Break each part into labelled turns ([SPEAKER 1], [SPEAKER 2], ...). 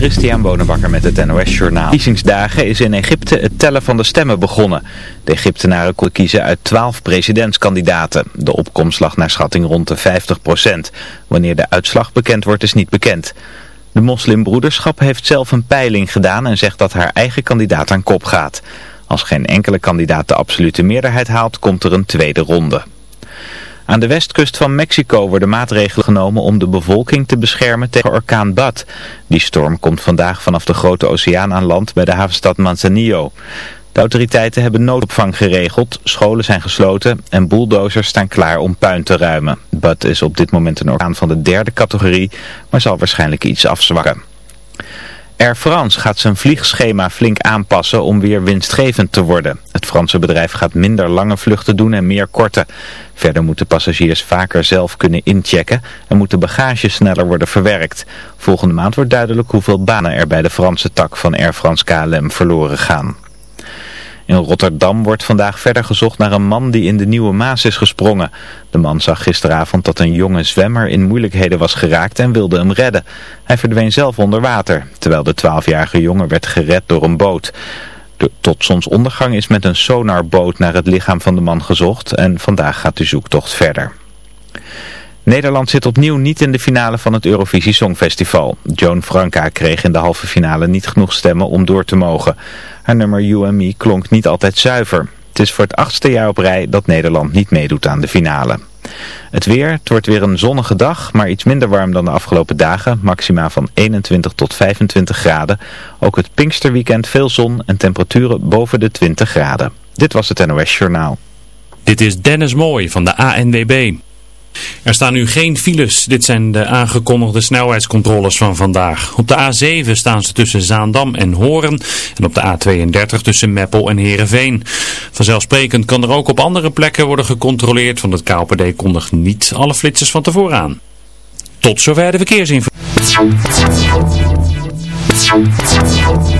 [SPEAKER 1] Christian Bonenbakker met het NOS Journaal. Verkiezingsdagen is in Egypte het tellen van de stemmen begonnen. De Egyptenaren konden kiezen uit 12 presidentskandidaten. De opkomst lag naar schatting rond de 50% Wanneer de uitslag bekend wordt is niet bekend. De moslimbroederschap heeft zelf een peiling gedaan en zegt dat haar eigen kandidaat aan kop gaat. Als geen enkele kandidaat de absolute meerderheid haalt, komt er een tweede ronde. Aan de westkust van Mexico worden maatregelen genomen om de bevolking te beschermen tegen orkaan Bad. Die storm komt vandaag vanaf de grote oceaan aan land bij de havenstad Manzanillo. De autoriteiten hebben noodopvang geregeld, scholen zijn gesloten en bulldozers staan klaar om puin te ruimen. Bud is op dit moment een orkaan van de derde categorie, maar zal waarschijnlijk iets afzwakken. Air France gaat zijn vliegschema flink aanpassen om weer winstgevend te worden. Het Franse bedrijf gaat minder lange vluchten doen en meer korte. Verder moeten passagiers vaker zelf kunnen inchecken en moet de bagage sneller worden verwerkt. Volgende maand wordt duidelijk hoeveel banen er bij de Franse tak van Air France KLM verloren gaan. In Rotterdam wordt vandaag verder gezocht naar een man die in de Nieuwe Maas is gesprongen. De man zag gisteravond dat een jonge zwemmer in moeilijkheden was geraakt en wilde hem redden. Hij verdween zelf onder water, terwijl de 12-jarige jongen werd gered door een boot. tot zonsondergang is met een sonarboot naar het lichaam van de man gezocht en vandaag gaat de zoektocht verder. Nederland zit opnieuw niet in de finale van het Eurovisie Songfestival. Joan Franka kreeg in de halve finale niet genoeg stemmen om door te mogen. Haar nummer You klonk niet altijd zuiver. Het is voor het achtste jaar op rij dat Nederland niet meedoet aan de finale. Het weer, het wordt weer een zonnige dag, maar iets minder warm dan de afgelopen dagen. Maxima van 21 tot 25 graden. Ook het Pinksterweekend veel zon en temperaturen boven de 20 graden. Dit was het NOS Journaal.
[SPEAKER 2] Dit is Dennis Mooij van de ANWB. Er staan nu geen files. Dit zijn de aangekondigde snelheidscontroles van vandaag. Op de A7 staan ze tussen Zaandam en Horen. En op de A32 tussen Meppel en Heerenveen. Vanzelfsprekend kan er ook op andere plekken worden gecontroleerd. Want het KLPD kondigt niet alle flitsers van tevoren aan. Tot zover de verkeersinformatie.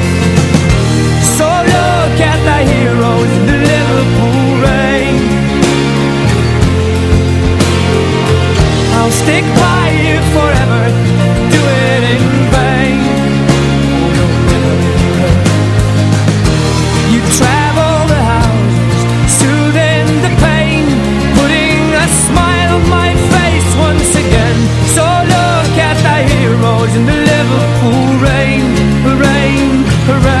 [SPEAKER 3] the heroes in the Liverpool rain I'll stick by you forever Do it in vain. You travel the Soothing the pain Putting a smile on my face once again. So look at the heroes in the Liverpool rain Rain, rain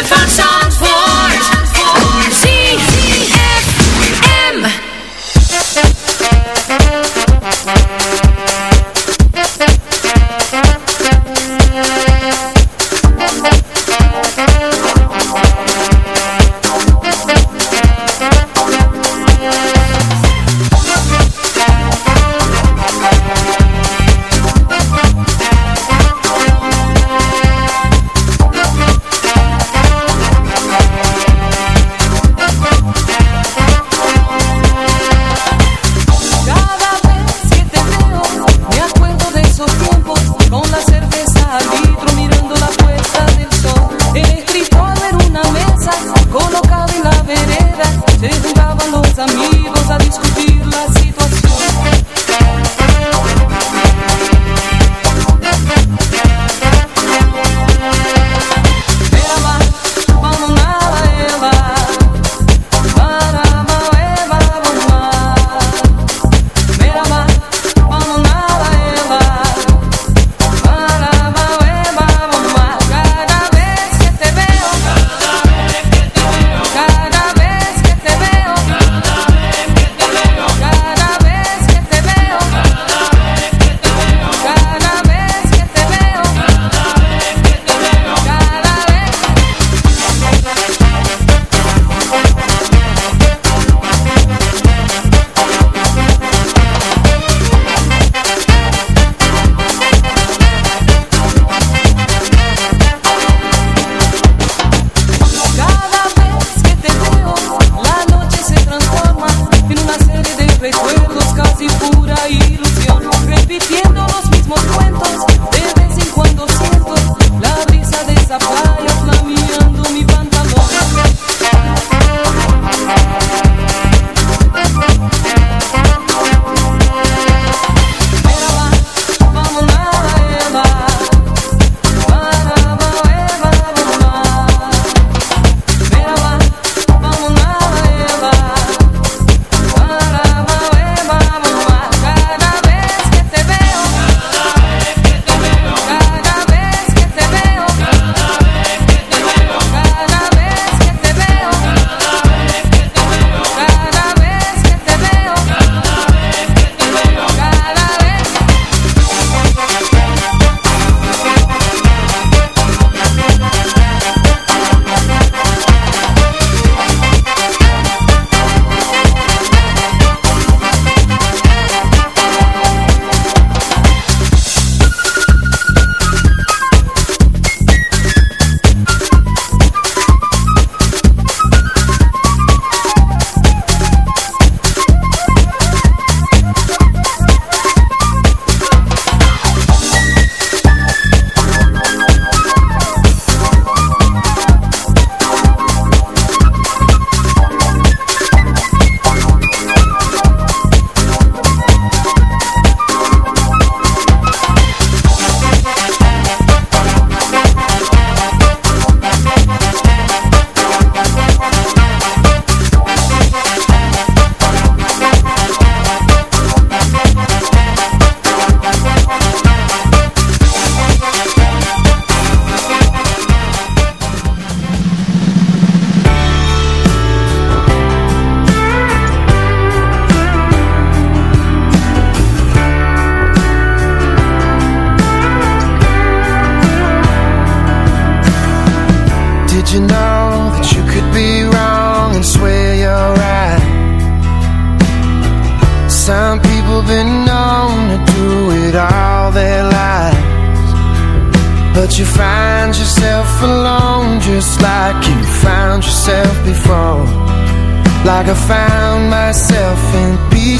[SPEAKER 4] Het ritme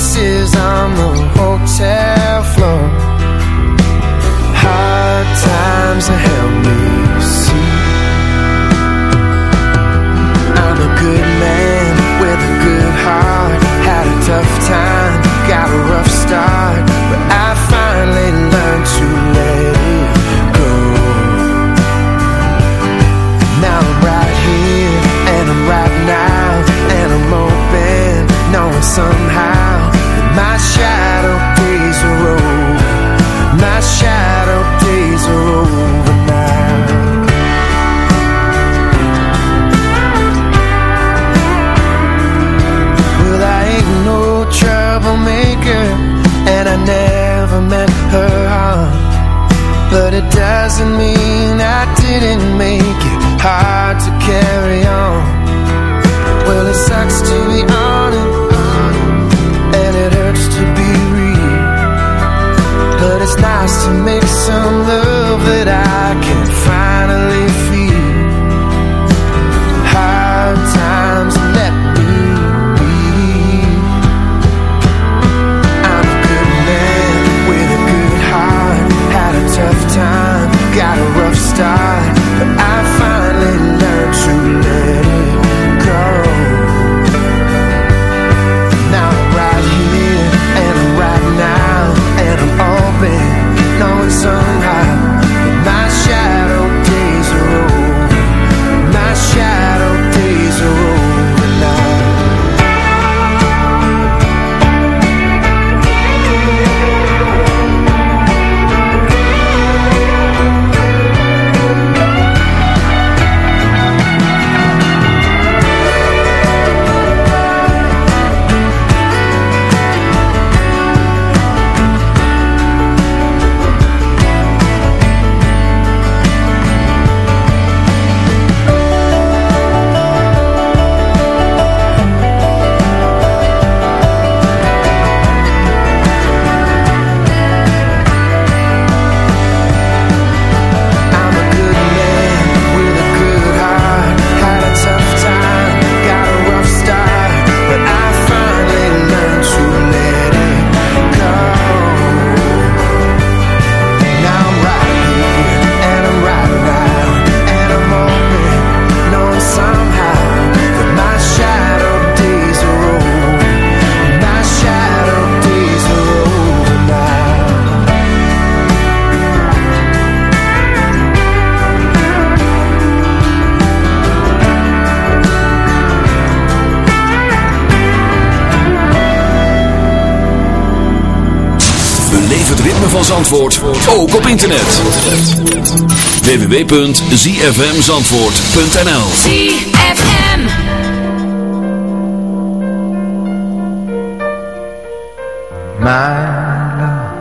[SPEAKER 5] pieces some love that
[SPEAKER 6] I zfmzandvoort.nl
[SPEAKER 4] ZFM.
[SPEAKER 7] My love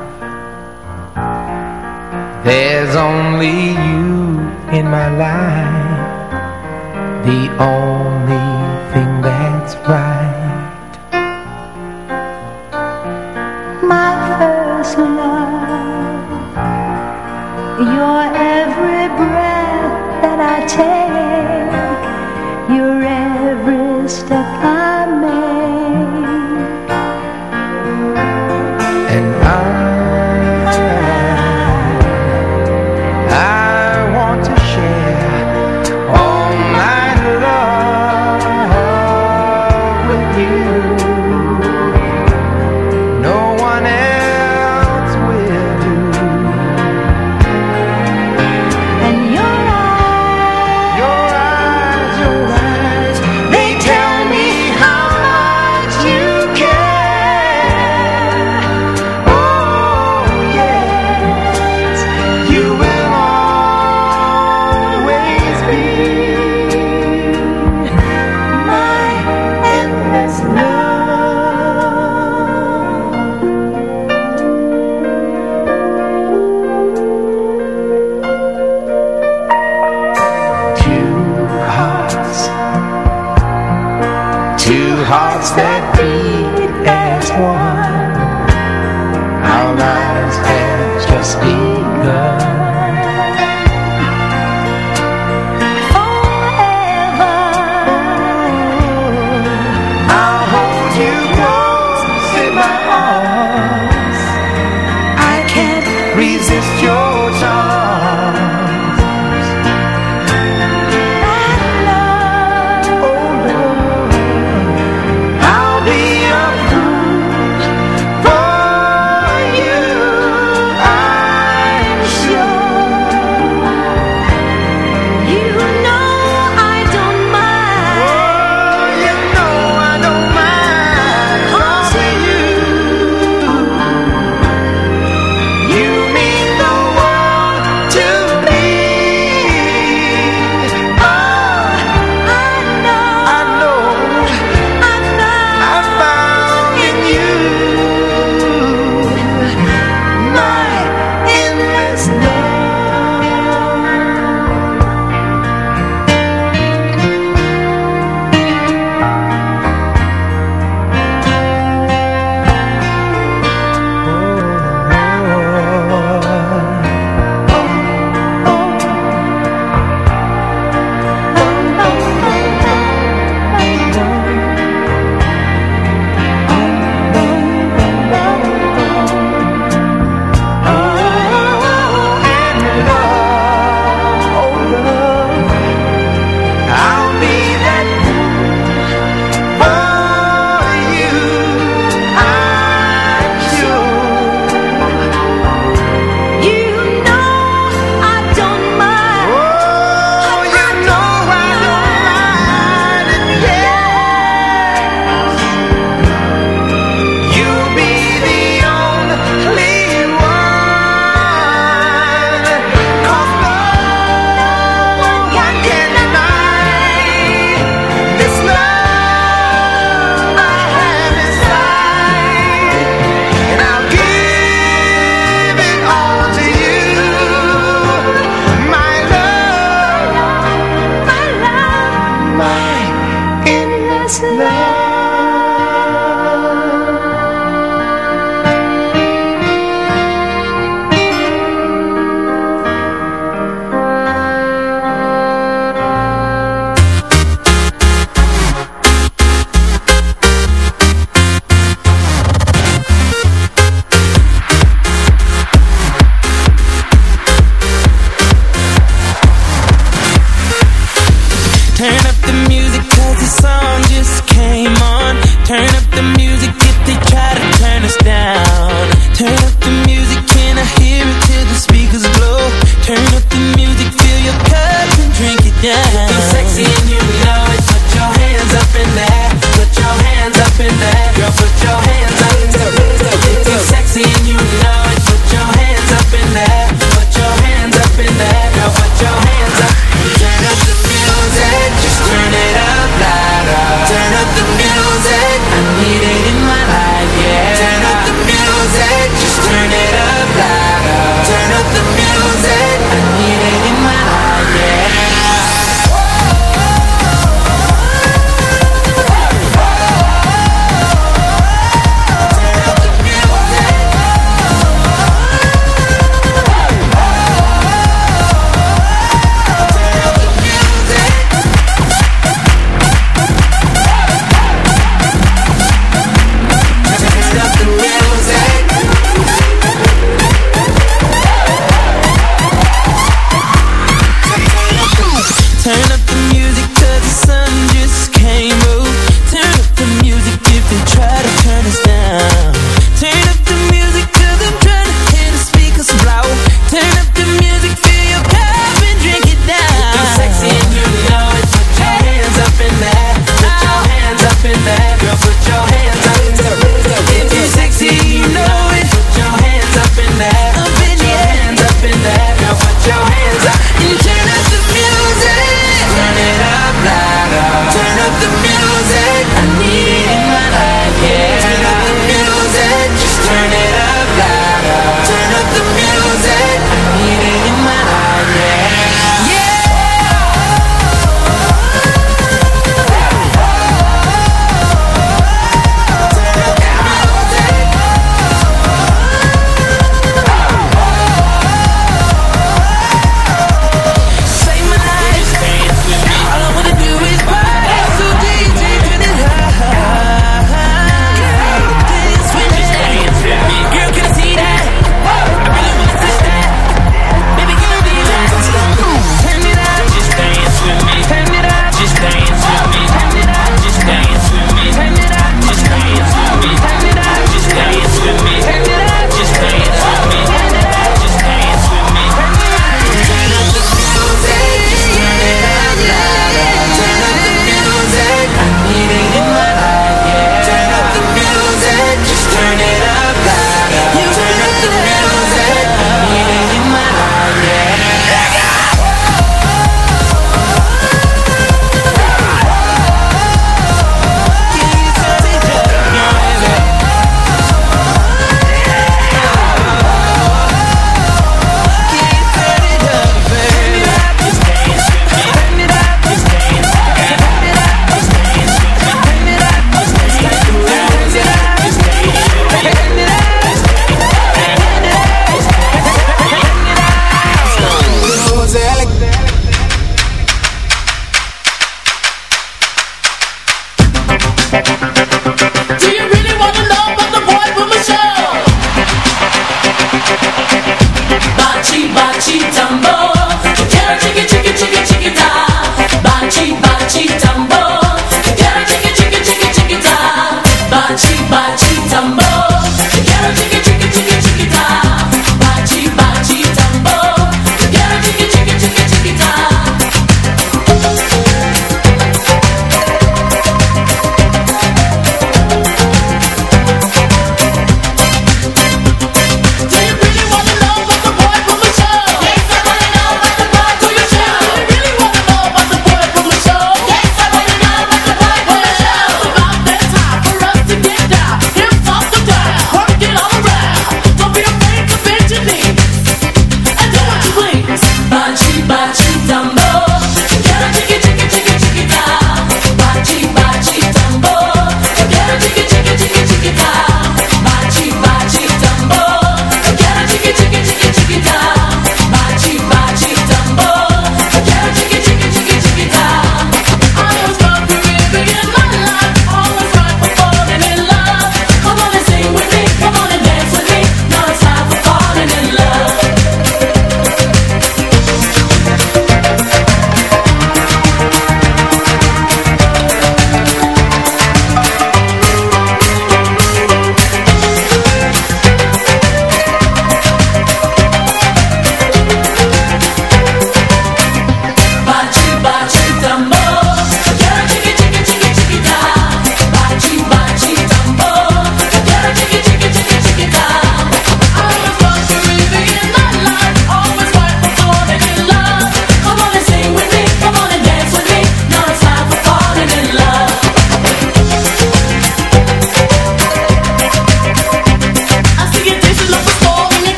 [SPEAKER 7] There's only you in my life. The only
[SPEAKER 5] take your every step. I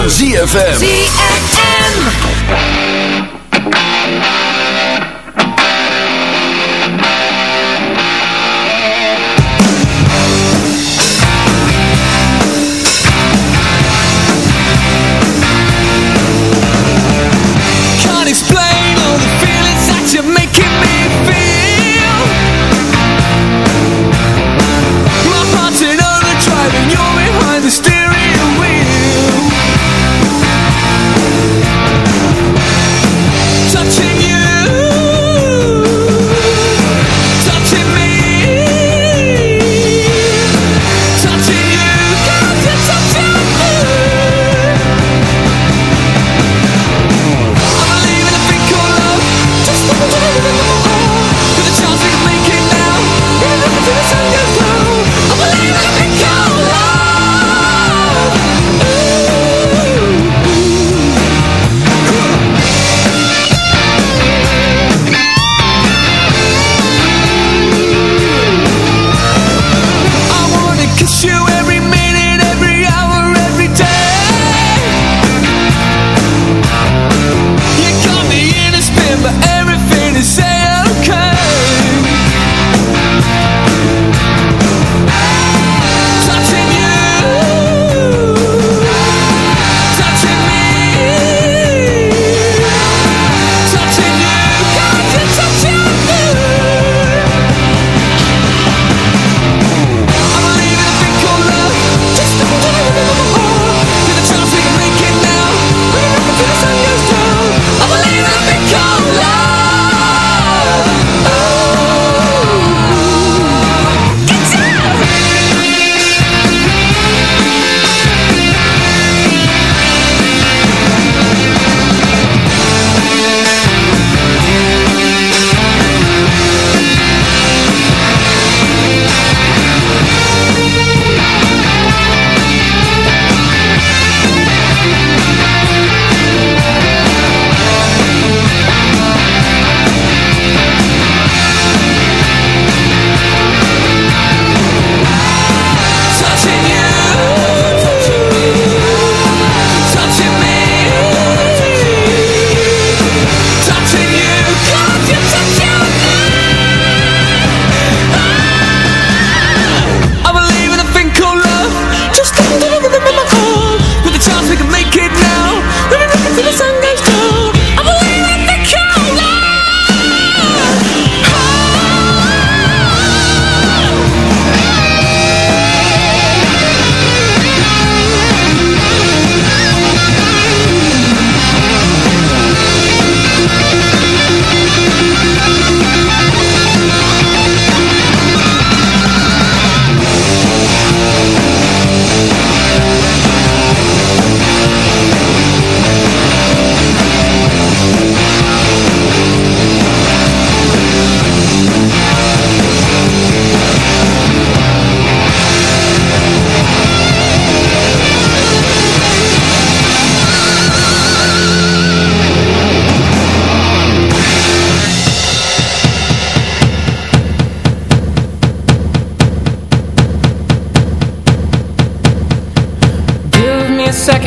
[SPEAKER 6] van ZFM.
[SPEAKER 8] ZFM.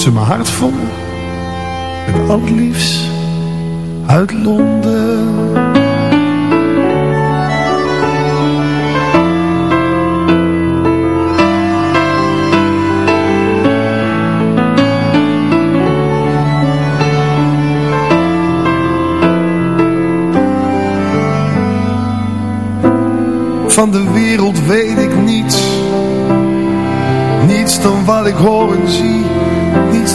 [SPEAKER 9] ze mijn hart vol. Met het liefst uit Londen. Van de wereld weet ik niets. Niets dan wat ik hoor en zie.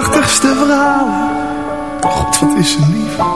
[SPEAKER 9] Prachtigste verhalen. God, wat is ze lief.